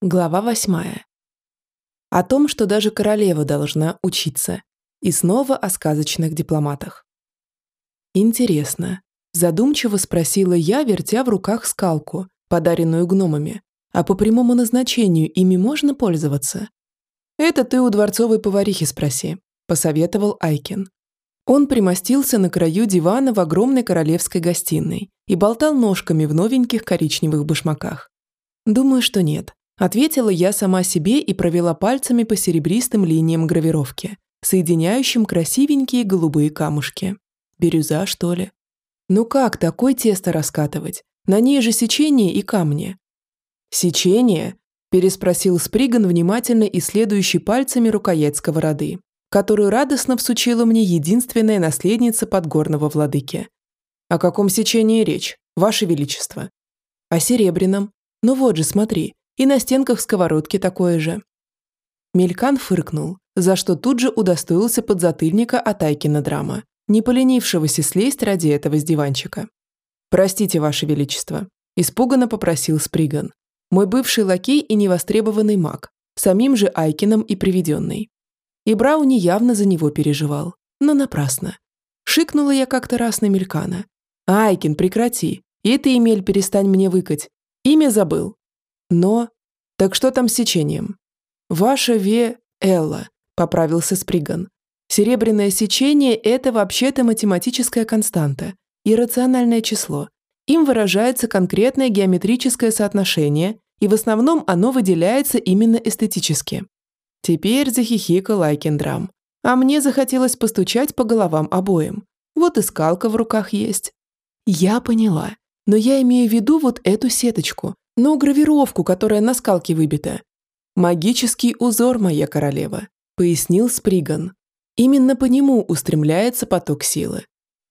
Глава восьмая. О том, что даже королева должна учиться. И снова о сказочных дипломатах. Интересно. Задумчиво спросила я, вертя в руках скалку, подаренную гномами. А по прямому назначению ими можно пользоваться? Это ты у дворцовой поварихи спроси, посоветовал Айкин. Он примостился на краю дивана в огромной королевской гостиной и болтал ножками в новеньких коричневых башмаках. Думаю, что нет. Ответила я сама себе и провела пальцами по серебристым линиям гравировки, соединяющим красивенькие голубые камушки. Бирюза, что ли? Ну как такое тесто раскатывать? На ней же сечение и камни. Сечение? Переспросил Сприган, внимательно исследующий пальцами рукоять сковороды, которую радостно всучила мне единственная наследница подгорного владыки. О каком сечении речь, Ваше Величество? О серебряном. Ну вот же, смотри, и на стенках сковородки такое же. Мелькан фыркнул, за что тут же удостоился подзатыльника от Айкина драма, не поленившегося слезть ради этого с диванчика. «Простите, Ваше Величество», – испуганно попросил Сприган. «Мой бывший лакей и невостребованный маг, самим же Айкином и приведенный». И Брауни явно за него переживал, но напрасно. Шикнула я как-то раз на Мелькана. «Айкин, прекрати, и ты, Эмель, перестань мне выкать. Имя забыл, но... Так что там с сечением? Ваша Ве... Элла, поправился Сприган. Серебряное сечение – это вообще-то математическая константа, иррациональное число. Им выражается конкретное геометрическое соотношение, и в основном оно выделяется именно эстетически. Теперь захихикал Айкендрам. А мне захотелось постучать по головам обоим. Вот и скалка в руках есть. Я поняла. Но я имею в виду вот эту сеточку, но гравировку, которая на скалке выбита. «Магический узор, моя королева», – пояснил Сприган. Именно по нему устремляется поток силы.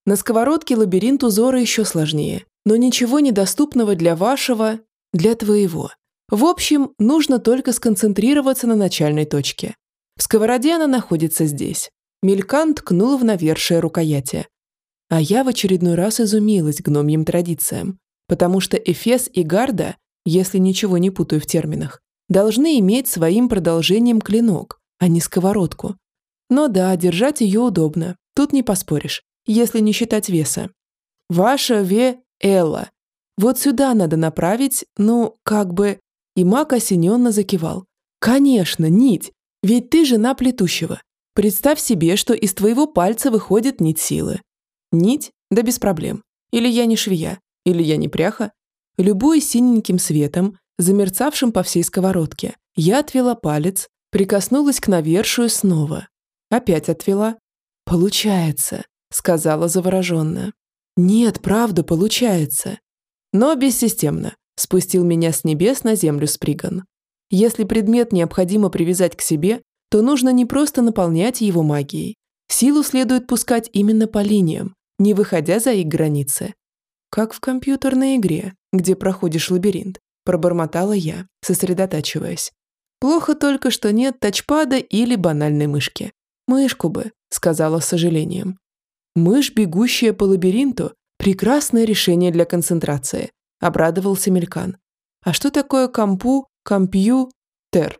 На сковородке лабиринт узора еще сложнее, но ничего недоступного для вашего, для твоего. В общем, нужно только сконцентрироваться на начальной точке. В сковороде она находится здесь. Мелькан ткнул в навершие рукояти. А я в очередной раз изумилась гномьим традициям, потому что Эфес и Гарда если ничего не путаю в терминах, должны иметь своим продолжением клинок, а не сковородку. Но да, держать ее удобно, тут не поспоришь, если не считать веса. Ваша ве Элла. Вот сюда надо направить, ну, как бы... И маг осененно закивал. Конечно, нить, ведь ты жена плетущего. Представь себе, что из твоего пальца выходит нить силы. Нить? Да без проблем. Или я не швея, или я не пряха, Любуясь синеньким светом, замерцавшим по всей сковородке, я отвела палец, прикоснулась к навершию снова. Опять отвела. «Получается», — сказала завороженно. «Нет, правда, получается». Но бессистемно, спустил меня с небес на землю Сприган. Если предмет необходимо привязать к себе, то нужно не просто наполнять его магией. Силу следует пускать именно по линиям, не выходя за их границы. Как в компьютерной игре, где проходишь лабиринт, пробормотала я, сосредотачиваясь. Плохо только, что нет тачпада или банальной мышки. Мышку бы, сказала с сожалением. Мышь, бегущая по лабиринту, прекрасное решение для концентрации, обрадовался Мелькан. А что такое компу, компью, тер?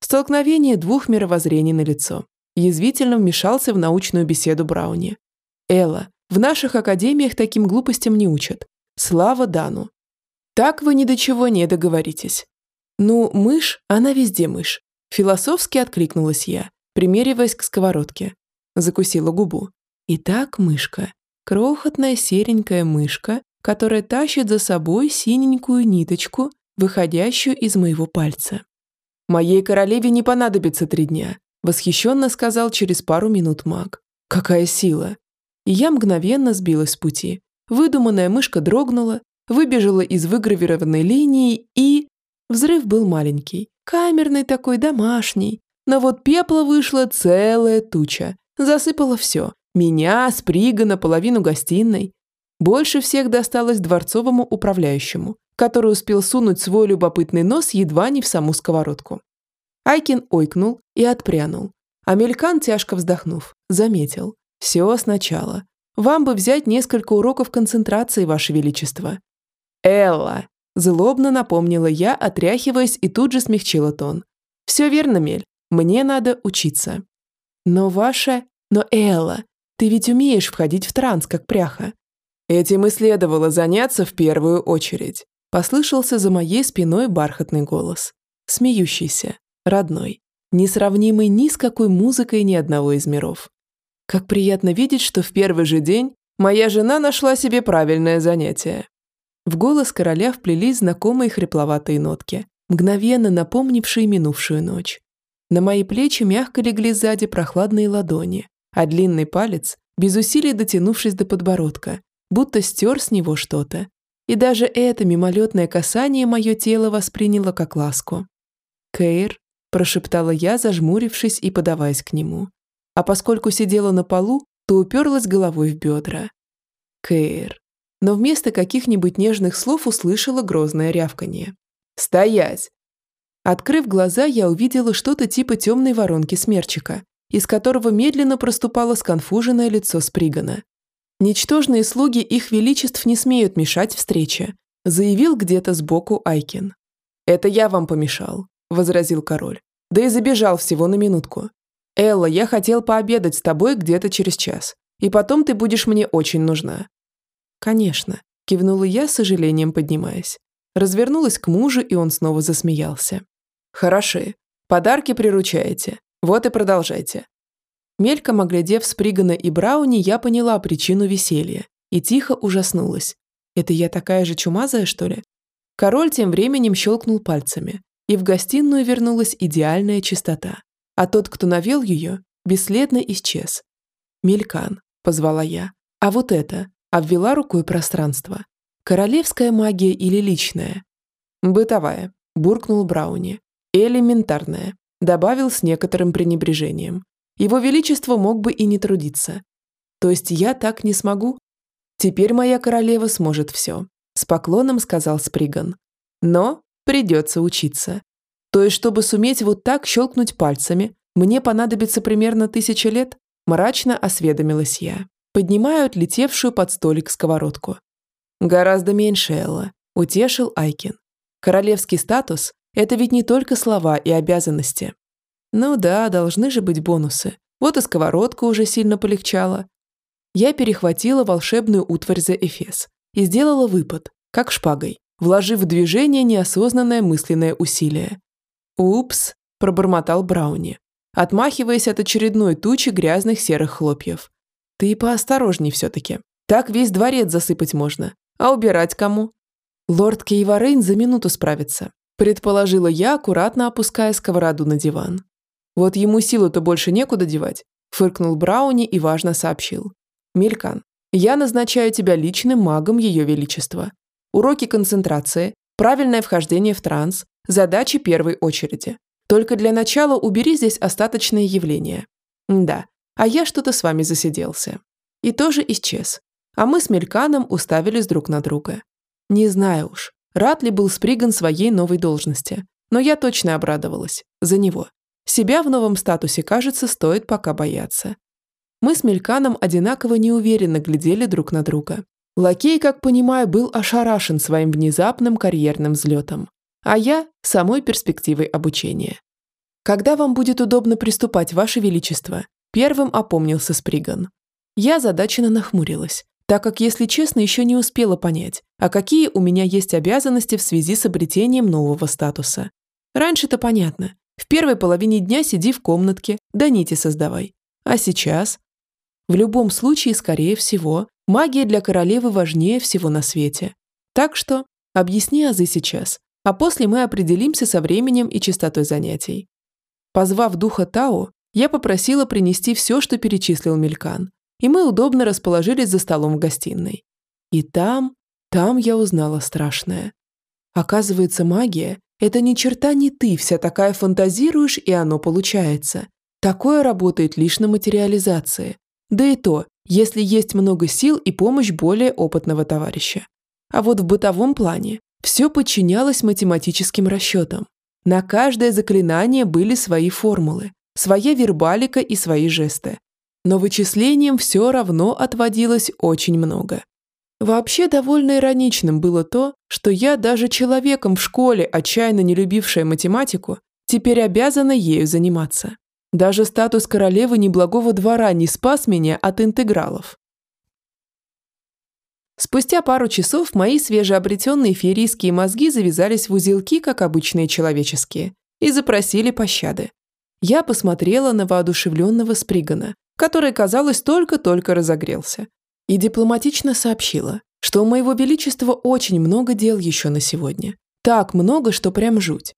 Столкновение двух мировоззрений на лицо. Язвительно вмешался в научную беседу Брауни. Элла, в наших академиях таким глупостям не учат. Слава Дану. Так вы ни до чего не договоритесь. Ну, мышь, она везде мышь. Философски откликнулась я, примериваясь к сковородке. Закусила губу. Итак, мышка. Крохотная серенькая мышка, которая тащит за собой синенькую ниточку, выходящую из моего пальца. «Моей королеве не понадобится три дня», восхищенно сказал через пару минут маг. «Какая сила! и я мгновенно сбилась с пути. Выдуманная мышка дрогнула, выбежала из выгравированной линии и... Взрыв был маленький, камерный такой, домашний. Но вот пепла вышла целая туча. Засыпало все. Меня, Сприга, наполовину гостиной. Больше всех досталось дворцовому управляющему, который успел сунуть свой любопытный нос едва не в саму сковородку. Айкин ойкнул и отпрянул. Амелькан, тяжко вздохнув, заметил. Все сначала. Вам бы взять несколько уроков концентрации, Ваше Величество. Элла, Злобно напомнила я, отряхиваясь и тут же смягчила тон. Все верно, Мель, мне надо учиться. Но ваша... Но Элла, ты ведь умеешь входить в транс, как пряха. Этим и следовало заняться в первую очередь. Послышался за моей спиной бархатный голос. Смеющийся, родной, несравнимый ни с какой музыкой ни одного из миров. Как приятно видеть, что в первый же день моя жена нашла себе правильное занятие. В голос короля вплелись знакомые хрипловатые нотки, мгновенно напомнившие минувшую ночь. На мои плечи мягко легли сзади прохладные ладони, а длинный палец, без усилий дотянувшись до подбородка, будто стер с него что-то. И даже это мимолетное касание мое тело восприняло как ласку. «Кейр», – прошептала я, зажмурившись и подаваясь к нему. А поскольку сидела на полу, то уперлась головой в бедра. «Кейр», но вместо каких-нибудь нежных слов услышала грозное рявканье. «Стоять!» Открыв глаза, я увидела что-то типа темной воронки смерчика, из которого медленно проступало сконфуженное лицо Спригана. «Ничтожные слуги их величеств не смеют мешать встрече», заявил где-то сбоку Айкин. «Это я вам помешал», – возразил король. «Да и забежал всего на минутку. Элла, я хотел пообедать с тобой где-то через час, и потом ты будешь мне очень нужна. «Конечно», – кивнула я, с сожалением поднимаясь. Развернулась к мужу, и он снова засмеялся. «Хороши. Подарки приручаете. Вот и продолжайте». Мельком оглядев Спригана и Брауни, я поняла причину веселья и тихо ужаснулась. «Это я такая же чумазая, что ли?» Король тем временем щелкнул пальцами, и в гостиную вернулась идеальная чистота, а тот, кто навел ее, бесследно исчез. «Мелькан», – позвала я. «А вот это, обвела рукой пространство. Королевская магия или личная? Бытовая, буркнул Брауни. Элементарная, добавил с некоторым пренебрежением. Его Величество мог бы и не трудиться. То есть я так не смогу? Теперь моя королева сможет все, с поклоном сказал Сприган. Но придется учиться. То есть, чтобы суметь вот так щелкнуть пальцами, мне понадобится примерно тысяча лет, мрачно осведомилась я поднимая отлетевшую под столик сковородку. «Гораздо меньше, Элла», – утешил Айкин. «Королевский статус – это ведь не только слова и обязанности». «Ну да, должны же быть бонусы. Вот и сковородка уже сильно полегчала». Я перехватила волшебную утварь за Эфес и сделала выпад, как шпагой, вложив в движение неосознанное мысленное усилие. «Упс», – пробормотал Брауни, отмахиваясь от очередной тучи грязных серых хлопьев. Ты поосторожней все-таки. Так весь дворец засыпать можно. А убирать кому? Лорд Кейварейн за минуту справится. Предположила я, аккуратно опуская сковороду на диван. Вот ему силу-то больше некуда девать. Фыркнул Брауни и важно сообщил. Мелькан, я назначаю тебя личным магом Ее Величества. Уроки концентрации, правильное вхождение в транс, задачи первой очереди. Только для начала убери здесь остаточные явления. Да, а я что-то с вами засиделся. И тоже исчез. А мы с Мельканом уставились друг на друга. Не знаю уж, рад ли был Сприган своей новой должности, но я точно обрадовалась. За него. Себя в новом статусе, кажется, стоит пока бояться. Мы с Мельканом одинаково неуверенно глядели друг на друга. Лакей, как понимаю, был ошарашен своим внезапным карьерным взлетом, а я – самой перспективой обучения. «Когда вам будет удобно приступать, Ваше Величество?» Первым опомнился Сприган. Я задаченно нахмурилась, так как, если честно, еще не успела понять, а какие у меня есть обязанности в связи с обретением нового статуса. Раньше-то понятно. В первой половине дня сиди в комнатке, да нити создавай. А сейчас? В любом случае, скорее всего, магия для королевы важнее всего на свете. Так что объясни азы сейчас, а после мы определимся со временем и частотой занятий. Позвав духа Тао, я попросила принести все, что перечислил Мелькан, и мы удобно расположились за столом в гостиной. И там, там я узнала страшное. Оказывается, магия – это ни черта не ты вся такая фантазируешь, и оно получается. Такое работает лишь на материализации. Да и то, если есть много сил и помощь более опытного товарища. А вот в бытовом плане все подчинялось математическим расчетам. На каждое заклинание были свои формулы, своя вербалика и свои жесты. Но вычислением все равно отводилось очень много. Вообще довольно ироничным было то, что я даже человеком в школе, отчаянно не любившая математику, теперь обязана ею заниматься. Даже статус королевы неблагого двора не спас меня от интегралов. Спустя пару часов мои свежеобретенные феерийские мозги завязались в узелки, как обычные человеческие, и запросили пощады. Я посмотрела на воодушевленного Спригана, который, казалось, только-только разогрелся, и дипломатично сообщила, что у моего величества очень много дел еще на сегодня. Так много, что прям жуть.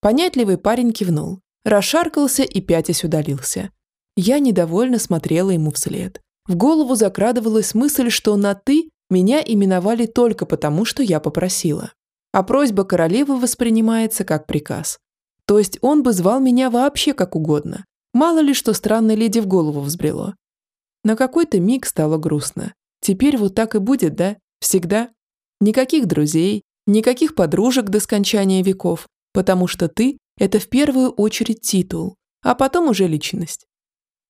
Понятливый парень кивнул, расшаркался и пятясь удалился. Я недовольно смотрела ему вслед. В голову закрадывалась мысль, что на «ты» меня именовали только потому, что я попросила. А просьба королевы воспринимается как приказ. То есть он бы звал меня вообще как угодно. Мало ли, что странной леди в голову взбрело. На какой-то миг стало грустно. Теперь вот так и будет, да? Всегда? Никаких друзей, никаких подружек до скончания веков, потому что ты – это в первую очередь титул, а потом уже личность.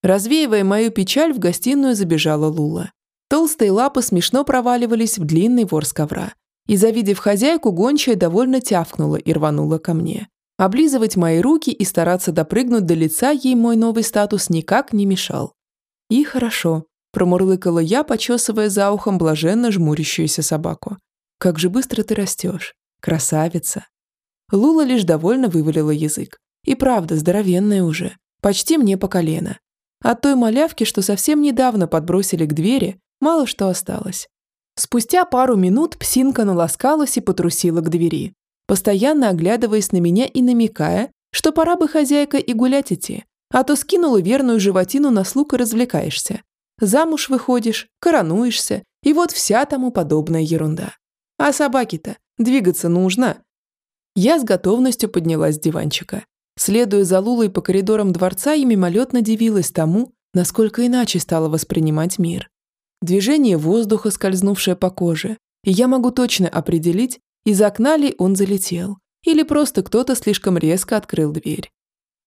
Развеивая мою печаль, в гостиную забежала Лула. Толстые лапы смешно проваливались в длинный ворс ковра. И, завидев хозяйку, гончая довольно тявкнула и рванула ко мне. Облизывать мои руки и стараться допрыгнуть до лица ей мой новый статус никак не мешал. И хорошо, промурлыкала я, почесывая за ухом блаженно жмурящуюся собаку. Как же быстро ты растешь. Красавица. Лула лишь довольно вывалила язык. И правда, здоровенная уже. Почти мне по колено. От той малявки, что совсем недавно подбросили к двери, мало что осталось. Спустя пару минут псинка наласкалась и потрусила к двери, постоянно оглядываясь на меня и намекая, что пора бы хозяйка и гулять идти, а то скинула верную животину на слуг и развлекаешься. Замуж выходишь, коронуешься, и вот вся тому подобная ерунда. А собаке-то двигаться нужно. Я с готовностью поднялась с диванчика. Следуя за Лулой по коридорам дворца и мимолетно дивилась тому, насколько иначе стала воспринимать мир. Движение воздуха, скользнувшее по коже, и я могу точно определить, из окна ли он залетел, или просто кто-то слишком резко открыл дверь.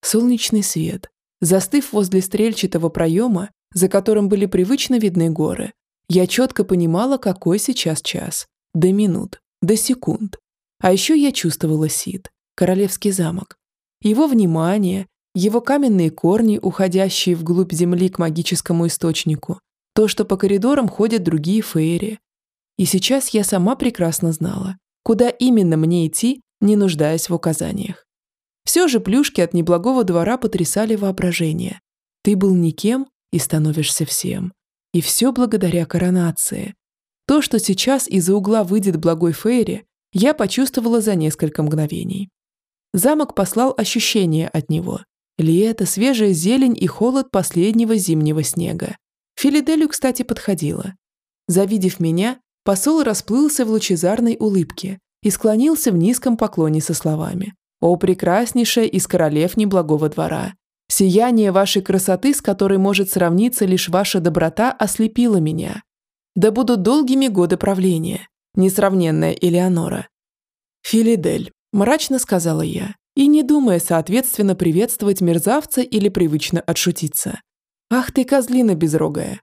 Солнечный свет, застыв возле стрельчатого проема, за которым были привычно видны горы, я четко понимала, какой сейчас час. До минут, до секунд. А еще я чувствовала Сид, королевский замок. Его внимание, его каменные корни, уходящие вглубь земли к магическому источнику, то, что по коридорам ходят другие фейри. И сейчас я сама прекрасно знала, куда именно мне идти, не нуждаясь в указаниях. Все же плюшки от неблагого двора потрясали воображение. Ты был никем и становишься всем. И все благодаря коронации. То, что сейчас из-за угла выйдет благой Фейри, я почувствовала за несколько мгновений. Замок послал ощущение от него. Лето, свежая зелень и холод последнего зимнего снега. Филиделю, кстати, подходила. Завидев меня, Посол расплылся в лучезарной улыбке и склонился в низком поклоне со словами «О, прекраснейшая из королев неблагого двора! Сияние вашей красоты, с которой может сравниться лишь ваша доброта, ослепило меня. Да будут долгими годы правления, несравненная Элеонора». «Филидель», – мрачно сказала я, и не думая, соответственно, приветствовать мерзавца или привычно отшутиться. «Ах ты, козлина безрогая!»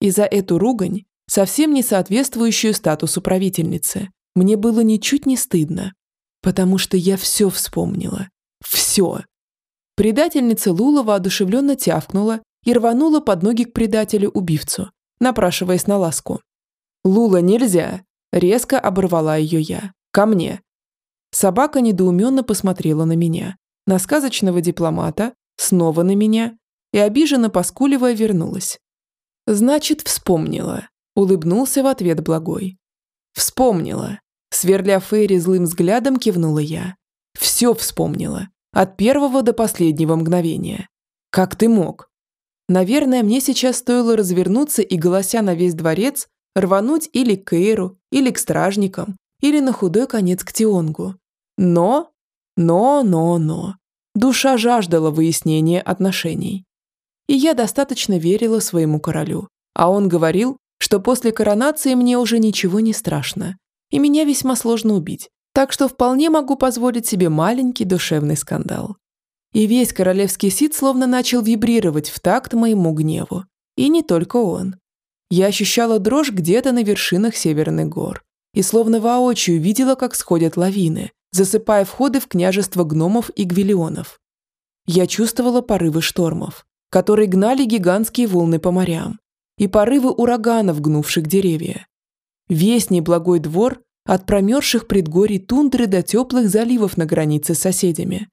И за эту ругань совсем не соответствующую статусу правительницы. Мне было ничуть не стыдно, потому что я все вспомнила. Все. Предательница Лула воодушевленно тявкнула и рванула под ноги к предателю-убивцу, напрашиваясь на ласку. «Лула, нельзя!» – резко оборвала ее я. «Ко мне!» Собака недоуменно посмотрела на меня, на сказочного дипломата, снова на меня и, обиженно поскуливая, вернулась. «Значит, вспомнила. Улыбнулся в ответ благой. Вспомнила. Сверля Фейри злым взглядом, кивнула я. Все вспомнила. От первого до последнего мгновения. Как ты мог? Наверное, мне сейчас стоило развернуться и, голося на весь дворец, рвануть или к Эйру, или к стражникам, или на худой конец к Тионгу. Но, но, но, но. Душа жаждала выяснения отношений. И я достаточно верила своему королю. А он говорил, что после коронации мне уже ничего не страшно, и меня весьма сложно убить, так что вполне могу позволить себе маленький душевный скандал. И весь королевский сит словно начал вибрировать в такт моему гневу. И не только он. Я ощущала дрожь где-то на вершинах северных гор и словно воочию видела, как сходят лавины, засыпая входы в княжество гномов и гвиллионов. Я чувствовала порывы штормов, которые гнали гигантские волны по морям, и порывы ураганов, гнувших деревья. Весь неблагой двор от промерзших предгорий тундры до теплых заливов на границе с соседями.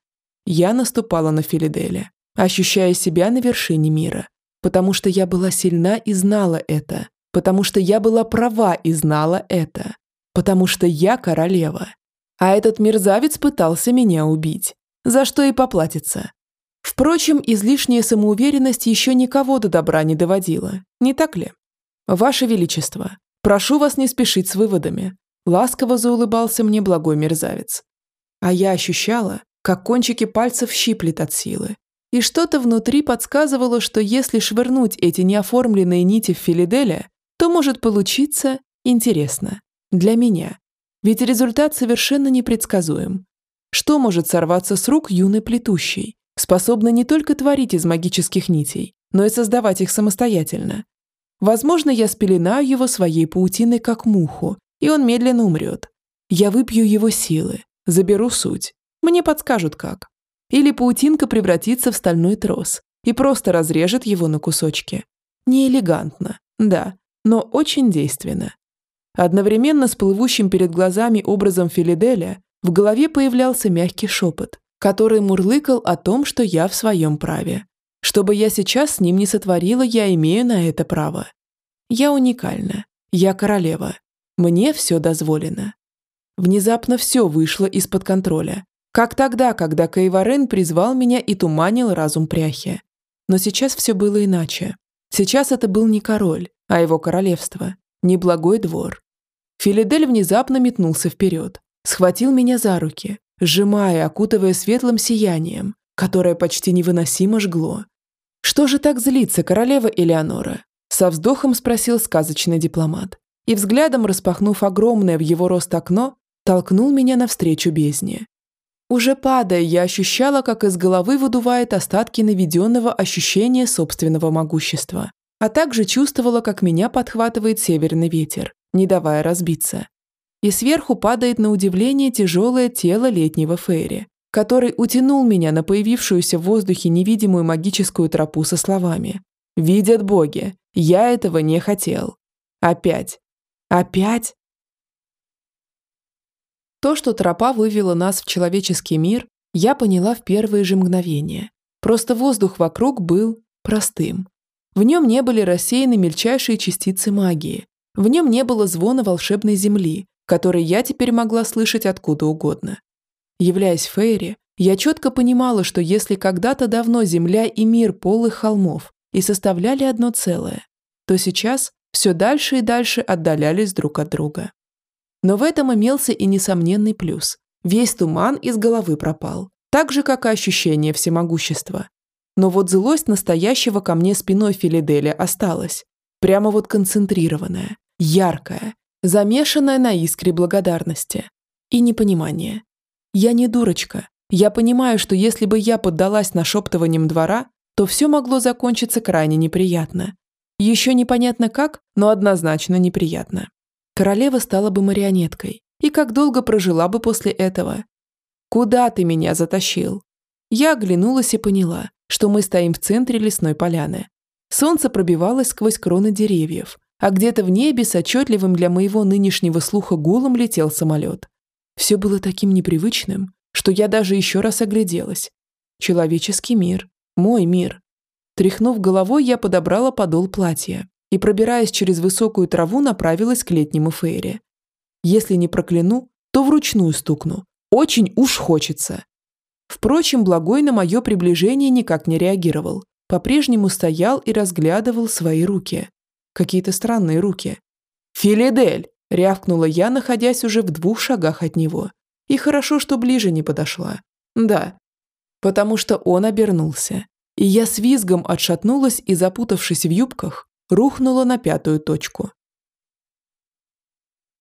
Я наступала на Филиделя, ощущая себя на вершине мира, потому что я была сильна и знала это, потому что я была права и знала это, потому что я королева. А этот мерзавец пытался меня убить, за что и поплатится. Впрочем, излишняя самоуверенность еще никого до добра не доводила, не так ли? Ваше Величество, прошу вас не спешить с выводами. Ласково заулыбался мне благой мерзавец. А я ощущала, как кончики пальцев щиплет от силы. И что-то внутри подсказывало, что если швырнуть эти неоформленные нити в Филиделя, то может получиться интересно. Для меня. Ведь результат совершенно непредсказуем. Что может сорваться с рук юной плетущей, способной не только творить из магических нитей, но и создавать их самостоятельно? Возможно, я спеленаю его своей паутиной как муху, и он медленно умрет. Я выпью его силы, заберу суть. Мне подскажут как. Или паутинка превратится в стальной трос и просто разрежет его на кусочки. Не элегантно, да, но очень действенно. Одновременно с плывущим перед глазами образом Филиделя в голове появлялся мягкий шепот, который мурлыкал о том, что я в своем праве. Что бы я сейчас с ним не сотворила, я имею на это право. Я уникальна. Я королева. Мне все дозволено. Внезапно все вышло из-под контроля. Как тогда, когда Кайварен призвал меня и туманил разум пряхи. Но сейчас все было иначе. Сейчас это был не король, а его королевство, неблагой двор. Филидель внезапно метнулся вперед, схватил меня за руки, сжимая, окутывая светлым сиянием, которое почти невыносимо жгло. «Что же так злится королева Элеонора?» Со вздохом спросил сказочный дипломат. И взглядом, распахнув огромное в его рост окно, толкнул меня навстречу бездне. Уже падая, я ощущала, как из головы выдувает остатки наведенного ощущения собственного могущества, а также чувствовала, как меня подхватывает северный ветер, не давая разбиться. И сверху падает на удивление тяжелое тело летнего Фейри, который утянул меня на появившуюся в воздухе невидимую магическую тропу со словами «Видят боги, я этого не хотел». Опять. Опять. То, что тропа вывела нас в человеческий мир, я поняла в первые же мгновения. Просто воздух вокруг был простым. В нем не были рассеяны мельчайшие частицы магии, в нем не было звона волшебной земли, который я теперь могла слышать откуда угодно. Являясь Фейри, я четко понимала, что если когда-то давно земля и мир полых холмов и составляли одно целое, то сейчас все дальше и дальше отдалялись друг от друга. Но в этом имелся и несомненный плюс. Весь туман из головы пропал, так же, как и ощущение всемогущества. Но вот злость настоящего ко мне спиной Филиделя осталась, Прямо вот концентрированная, яркая, замешанная на искре благодарности и непонимания. Я не дурочка. Я понимаю, что если бы я поддалась нашептываниям двора, то все могло закончиться крайне неприятно. Еще непонятно как, но однозначно неприятно. Королева стала бы марионеткой. И как долго прожила бы после этого? Куда ты меня затащил? Я оглянулась и поняла, что мы стоим в центре лесной поляны, Солнце пробивалось сквозь кроны деревьев, а где-то в небе с отчетливым для моего нынешнего слуха гулом летел самолет. Все было таким непривычным, что я даже еще раз огляделась. Человеческий мир. Мой мир. Тряхнув головой, я подобрала подол платья и, пробираясь через высокую траву, направилась к летнему фейре. Если не прокляну, то вручную стукну. Очень уж хочется. Впрочем, благой на мое приближение никак не реагировал по-прежнему стоял и разглядывал свои руки. Какие-то странные руки. «Филидель!» – рявкнула я, находясь уже в двух шагах от него. И хорошо, что ближе не подошла. Да, потому что он обернулся. И я с визгом отшатнулась и, запутавшись в юбках, рухнула на пятую точку.